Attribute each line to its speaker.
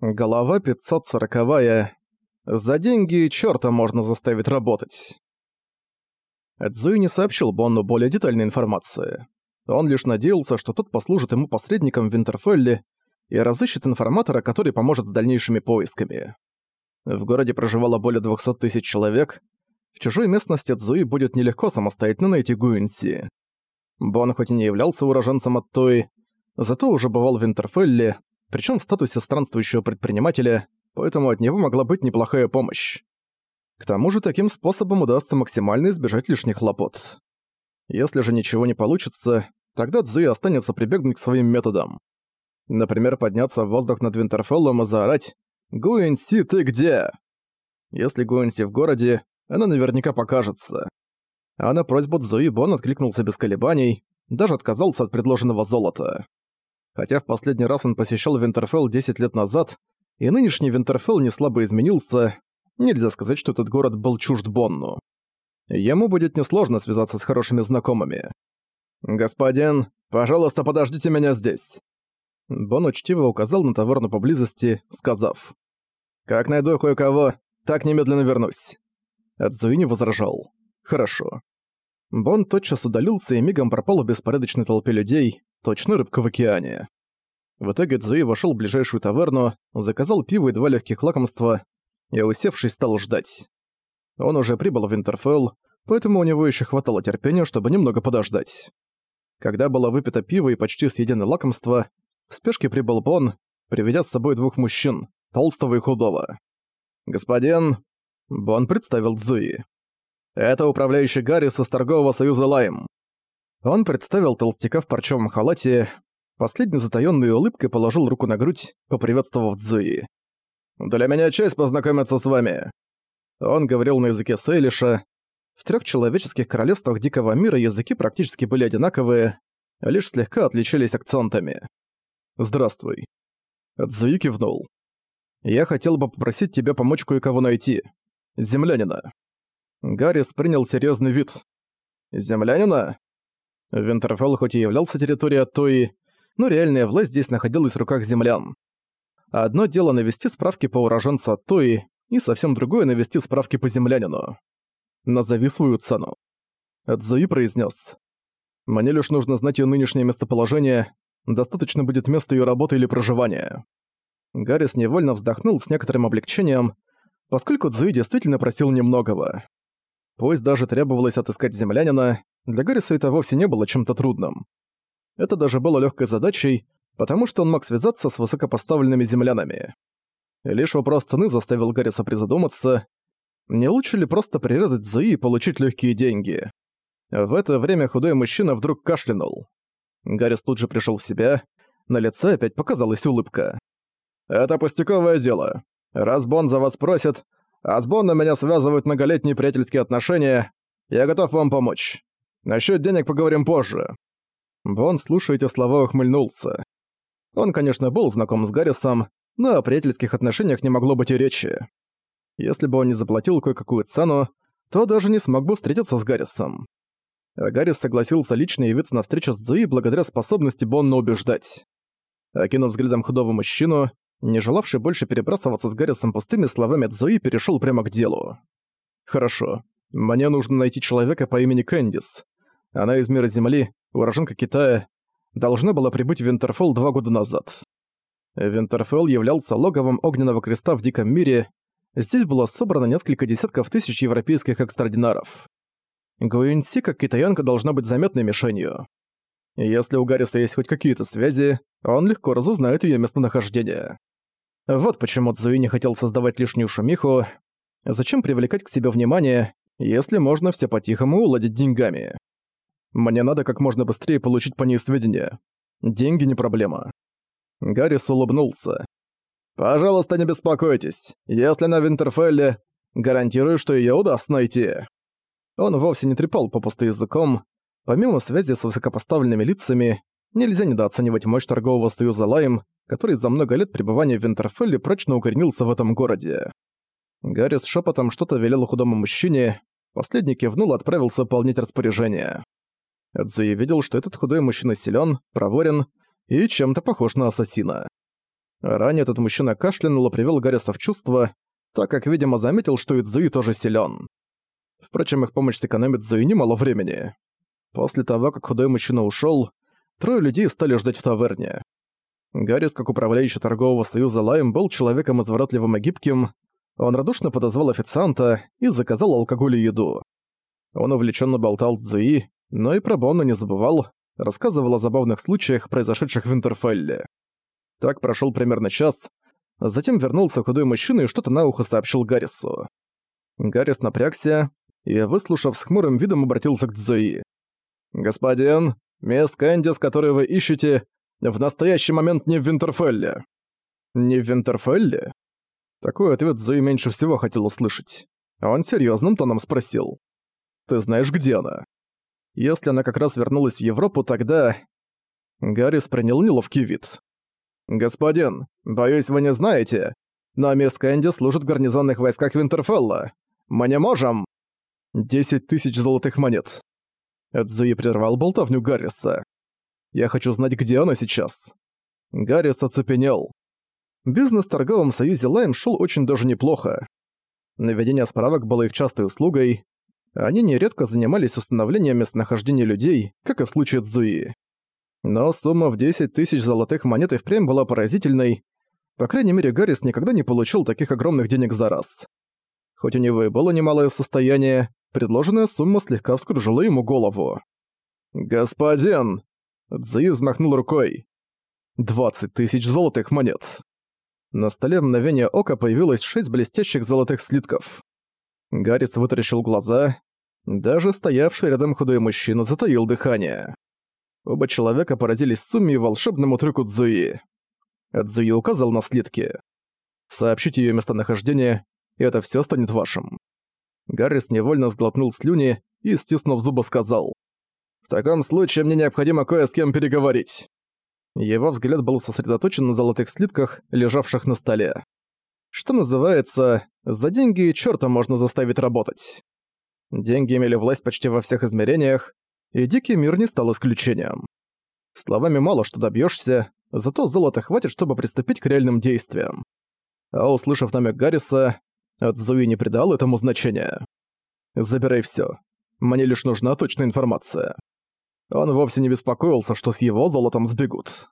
Speaker 1: Голова 540 -я. За деньги чёрта можно заставить работать. Эдзуи не сообщил Бонну более детальной информации. Он лишь надеялся, что тот послужит ему посредником в Винтерфелле и разыщет информатора, который поможет с дальнейшими поисками. В городе проживало более 200 тысяч человек. В чужой местности Эдзуи будет нелегко самостоятельно найти Гуинси. Бон хоть и не являлся уроженцем Оттои, зато уже бывал в Винтерфелле причем в статусе странствующего предпринимателя, поэтому от него могла быть неплохая помощь. К тому же таким способом удастся максимально избежать лишних хлопот. Если же ничего не получится, тогда Цзуи останется прибегнуть к своим методам. Например, подняться в воздух над Винтерфеллом и заорать «Гуэнси, ты где?». Если Гуэнси в городе, она наверняка покажется. А на просьбу Цзуи Бон откликнулся без колебаний, даже отказался от предложенного золота. Хотя в последний раз он посещал Винтерфелл 10 лет назад, и нынешний Винтерфелл не слабо изменился, нельзя сказать, что этот город был чужд Бонну. Ему будет несложно связаться с хорошими знакомыми. «Господин, пожалуйста, подождите меня здесь!» Бон учтиво указал на таверну поблизости, сказав. «Как найду кое-кого, так немедленно вернусь». Адзуи не возражал. «Хорошо». Бон тотчас удалился и мигом пропал в беспорядочной толпе людей, точно рыбка в океане. В итоге Цзуи вошел в ближайшую таверну, заказал пиво и два легких лакомства, и, усевшись, стал ждать. Он уже прибыл в Винтерфелл, поэтому у него еще хватало терпения, чтобы немного подождать. Когда было выпито пиво и почти съедены лакомства, в спешке прибыл Бон, приведя с собой двух мужчин, толстого и худого. «Господин...» Бон представил Цзуи. «Это управляющий Гаррис из торгового союза Лайм. Он представил толстяка в парчевом халате, последней затаённой улыбкой положил руку на грудь, поприветствовав Цзуи. «Для меня честь познакомиться с вами!» Он говорил на языке Сейлиша. В трёх человеческих королевствах Дикого мира языки практически были одинаковые, лишь слегка отличались акцентами. «Здравствуй». Цзуи кивнул. «Я хотел бы попросить тебя помочь кое-кого найти. Землянина». Гаррис принял серьёзный вид. «Землянина?» Винтерфелл хоть и являлся территорией Атои, но реальная власть здесь находилась в руках землян. Одно дело навести справки по уроженцу Атои, и совсем другое навести справки по землянину. Назови свою цену. Эдзуи произнес: «Мне лишь нужно знать ее нынешнее местоположение, достаточно будет места ее работы или проживания». Гаррис невольно вздохнул с некоторым облегчением, поскольку Цзуи действительно просил немногого. Пусть даже требовалось отыскать землянина, для Гарриса это вовсе не было чем-то трудным. Это даже было легкой задачей, потому что он мог связаться с высокопоставленными землянами. лишь вопрос цены заставил Гарриса призадуматься, не лучше ли просто прирезать Зуи и получить легкие деньги. В это время худой мужчина вдруг кашлянул. Гаррис тут же пришел в себя, на лице опять показалась улыбка. «Это пустяковое дело. Раз Бон за вас просит, а с Боном меня связывают многолетние приятельские отношения, я готов вам помочь. Насчет денег поговорим позже». Бон, слушая эти слова, ухмыльнулся. Он, конечно, был знаком с Гаррисом, но о приятельских отношениях не могло быть и речи. Если бы он не заплатил кое-какую цену, то даже не смог бы встретиться с Гаррисом. А Гаррис согласился лично явиться на встречу с Зуи благодаря способности Бонна убеждать. Окинув взглядом худого мужчину, не желавший больше перебрасываться с Гаррисом пустыми словами Зуи перешел прямо к делу. «Хорошо. Мне нужно найти человека по имени Кэндис. Она из мира Земли, уроженка Китая, должна была прибыть в Винтерфелл два года назад. Винтерфелл являлся логовом Огненного Креста в Диком мире, здесь было собрано несколько десятков тысяч европейских экстрадинаров. Гуинси, как китаянка, должна быть заметной мишенью. Если у Гарриса есть хоть какие-то связи, он легко разузнает ее местонахождение. Вот почему Цзуи не хотел создавать лишнюю шумиху. Зачем привлекать к себе внимание, если можно все по-тихому уладить деньгами? Мне надо как можно быстрее получить по ней сведения. Деньги не проблема». Гаррис улыбнулся. «Пожалуйста, не беспокойтесь. Если на Винтерфелле, гарантирую, что её удастся найти». Он вовсе не трепал попусто языком. Помимо связи с высокопоставленными лицами, нельзя недооценивать мощь торгового союза Лайм, который за много лет пребывания в Винтерфелле прочно укоренился в этом городе. Гаррис шепотом что-то велел худому мужчине, последний кивнул и отправился выполнять распоряжение. Эдзуи видел, что этот худой мужчина силен, проворен и чем-то похож на ассасина. Ранее этот мужчина кашлянул и привел Гарриса в чувство, так как, видимо, заметил, что Идзуи тоже силен. Впрочем, их помощь сэкономит Зуи немало времени. После того, как худой мужчина ушел, трое людей стали ждать в таверне. Гаррис, как управляющий торгового союза Лайм, был человеком изворотливым и гибким. Он радушно подозвал официанта и заказал алкоголь и еду. Он увлеченно болтал с Зуи, но и про Бонну не забывал, рассказывал о забавных случаях, произошедших в Интерфелле. Так прошел примерно час, затем вернулся худой мужчина и что-то на ухо сообщил Гаррису. Гаррис напрягся и, выслушав с хмурым видом, обратился к Зои. «Господин, мисс Кэндис, которую вы ищете, в настоящий момент не в Винтерфелле». «Не в Винтерфелле?» Такой ответ Зои меньше всего хотел услышать. А он серьезным тоном спросил. «Ты знаешь, где она?» Если она как раз вернулась в Европу, тогда... Гаррис принял неловкий вид. «Господин, боюсь, вы не знаете, но мисс Кэнди служит в гарнизонных войсках Винтерфелла. Мы не можем...» «Десять тысяч золотых монет». Эдзуи прервал болтовню Гарриса. «Я хочу знать, где она сейчас». Гаррис оцепенел. Бизнес в торговом союзе Лайм шел очень даже неплохо. Наведение справок было их частой услугой, они нередко занимались установлением местонахождения людей, как и в случае с Зуи. Но сумма в 10 тысяч золотых монет и впрямь была поразительной. По крайней мере, Гаррис никогда не получил таких огромных денег за раз. Хоть у него и было немалое состояние, предложенная сумма слегка вскружила ему голову. «Господин!» Цзуи взмахнул рукой. «20 тысяч золотых монет!» На столе мгновение ока появилось шесть блестящих золотых слитков. Гаррис вытаращил глаза, даже стоявший рядом худой мужчина затаил дыхание. Оба человека поразились сумме и волшебному трюку Цзуи. Цзуи указал на слитки. «Сообщите её местонахождение, и это всё станет вашим». Гаррис невольно сглотнул слюни и, стиснув зубы, сказал. «В таком случае мне необходимо кое с кем переговорить». Его взгляд был сосредоточен на золотых слитках, лежавших на столе. Что называется, за деньги чёрта можно заставить работать. Деньги имели власть почти во всех измерениях, и Дикий мир не стал исключением. Словами мало что добьешься, зато золота хватит, чтобы приступить к реальным действиям. А услышав намек Гарриса, Цзуи не придал этому значения. «Забирай все. Мне лишь нужна точная информация». Он вовсе не беспокоился, что с его золотом сбегут.